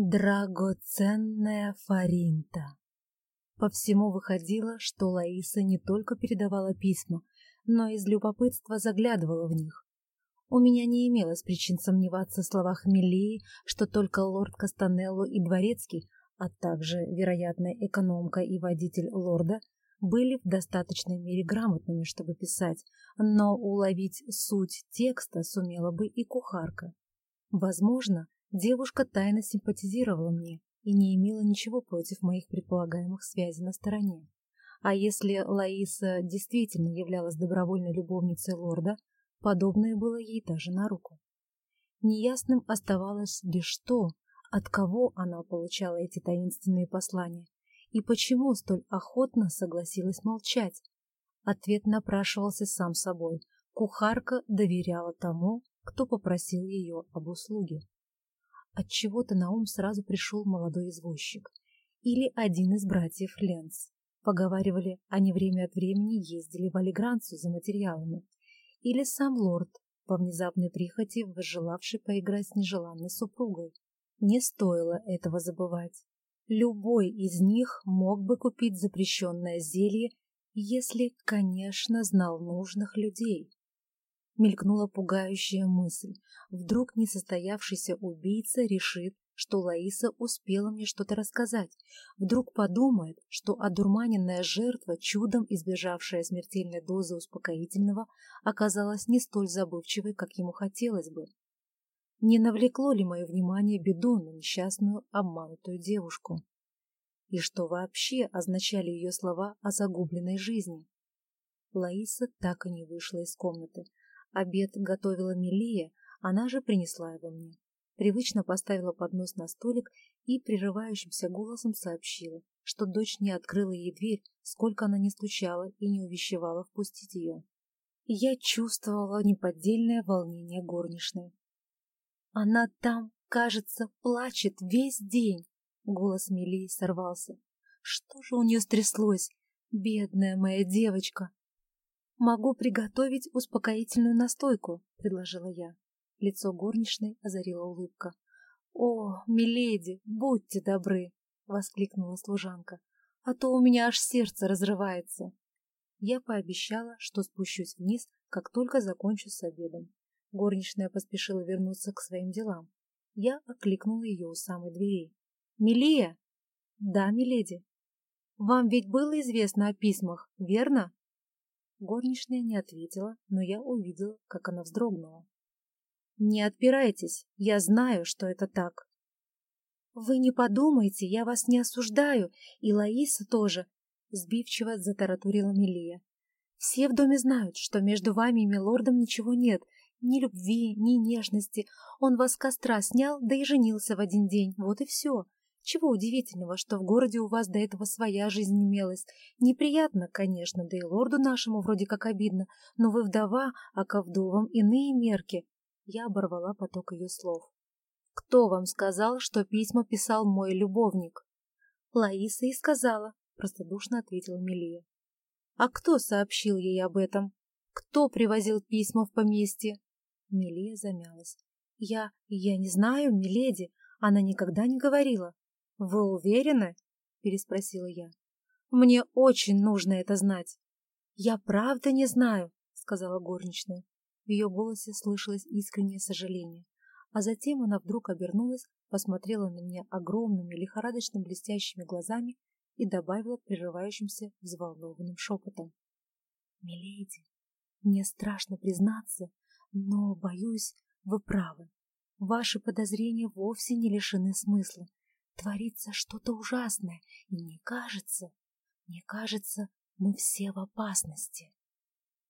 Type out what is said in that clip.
Драгоценная Фаринта. По всему выходило, что Лаиса не только передавала письма, но из любопытства заглядывала в них. У меня не имелось причин сомневаться в словах Мелии, что только лорд Кастанелло и Дворецкий, а также, вероятно, экономка и водитель лорда, были в достаточной мере грамотными, чтобы писать, но уловить суть текста сумела бы и кухарка. Возможно, Девушка тайно симпатизировала мне и не имела ничего против моих предполагаемых связей на стороне. А если Лаиса действительно являлась добровольной любовницей лорда, подобное было ей даже на руку. Неясным оставалось лишь то, от кого она получала эти таинственные послания и почему столь охотно согласилась молчать. Ответ напрашивался сам собой. Кухарка доверяла тому, кто попросил ее об услуге. От чего то на ум сразу пришел молодой извозчик. Или один из братьев Ленц. Поговаривали, они время от времени ездили в Алигранцию за материалами. Или сам лорд, по внезапной прихоти, возжелавший поиграть с нежеланной супругой. Не стоило этого забывать. Любой из них мог бы купить запрещенное зелье, если, конечно, знал нужных людей мелькнула пугающая мысль. Вдруг несостоявшийся убийца решит, что Лаиса успела мне что-то рассказать. Вдруг подумает, что одурманенная жертва, чудом избежавшая смертельной дозы успокоительного, оказалась не столь забывчивой, как ему хотелось бы. Не навлекло ли мое внимание беду на несчастную обманутую девушку? И что вообще означали ее слова о загубленной жизни? Лаиса так и не вышла из комнаты, Обед готовила Мелия, она же принесла его мне. Привычно поставила поднос на столик и прерывающимся голосом сообщила, что дочь не открыла ей дверь, сколько она не стучала и не увещевала впустить ее. Я чувствовала неподдельное волнение горничной. «Она там, кажется, плачет весь день!» Голос Мелии сорвался. «Что же у нее стряслось? Бедная моя девочка!» «Могу приготовить успокоительную настойку», — предложила я. Лицо горничной озарила улыбка. «О, миледи, будьте добры!» — воскликнула служанка. «А то у меня аж сердце разрывается!» Я пообещала, что спущусь вниз, как только закончу с обедом. Горничная поспешила вернуться к своим делам. Я окликнула ее у самой двери. «Милия!» «Да, миледи!» «Вам ведь было известно о письмах, верно?» Горничная не ответила, но я увидела, как она вздрогнула. «Не отпирайтесь, я знаю, что это так». «Вы не подумайте, я вас не осуждаю, и Лаиса тоже», — сбивчиво затараторила Милия. «Все в доме знают, что между вами и милордом ничего нет, ни любви, ни нежности. Он вас с костра снял, да и женился в один день, вот и все. Чего удивительного, что в городе у вас до этого своя жизнь имелась. Неприятно, конечно, да и лорду нашему вроде как обидно, но вы вдова, а ко вдовам иные мерки. Я оборвала поток ее слов. Кто вам сказал, что письма писал мой любовник? Лаиса и сказала, простодушно ответила Милия. А кто сообщил ей об этом? Кто привозил письма в поместье? Милия замялась. Я... я не знаю, миледи. Она никогда не говорила. «Вы уверены?» — переспросила я. «Мне очень нужно это знать». «Я правда не знаю», — сказала горничная. В ее голосе слышалось искреннее сожаление. А затем она вдруг обернулась, посмотрела на меня огромными, лихорадочно блестящими глазами и добавила прерывающимся взволнованным шепотом. «Миледи, мне страшно признаться, но, боюсь, вы правы. Ваши подозрения вовсе не лишены смысла творится что-то ужасное, и мне кажется, мне кажется, мы все в опасности.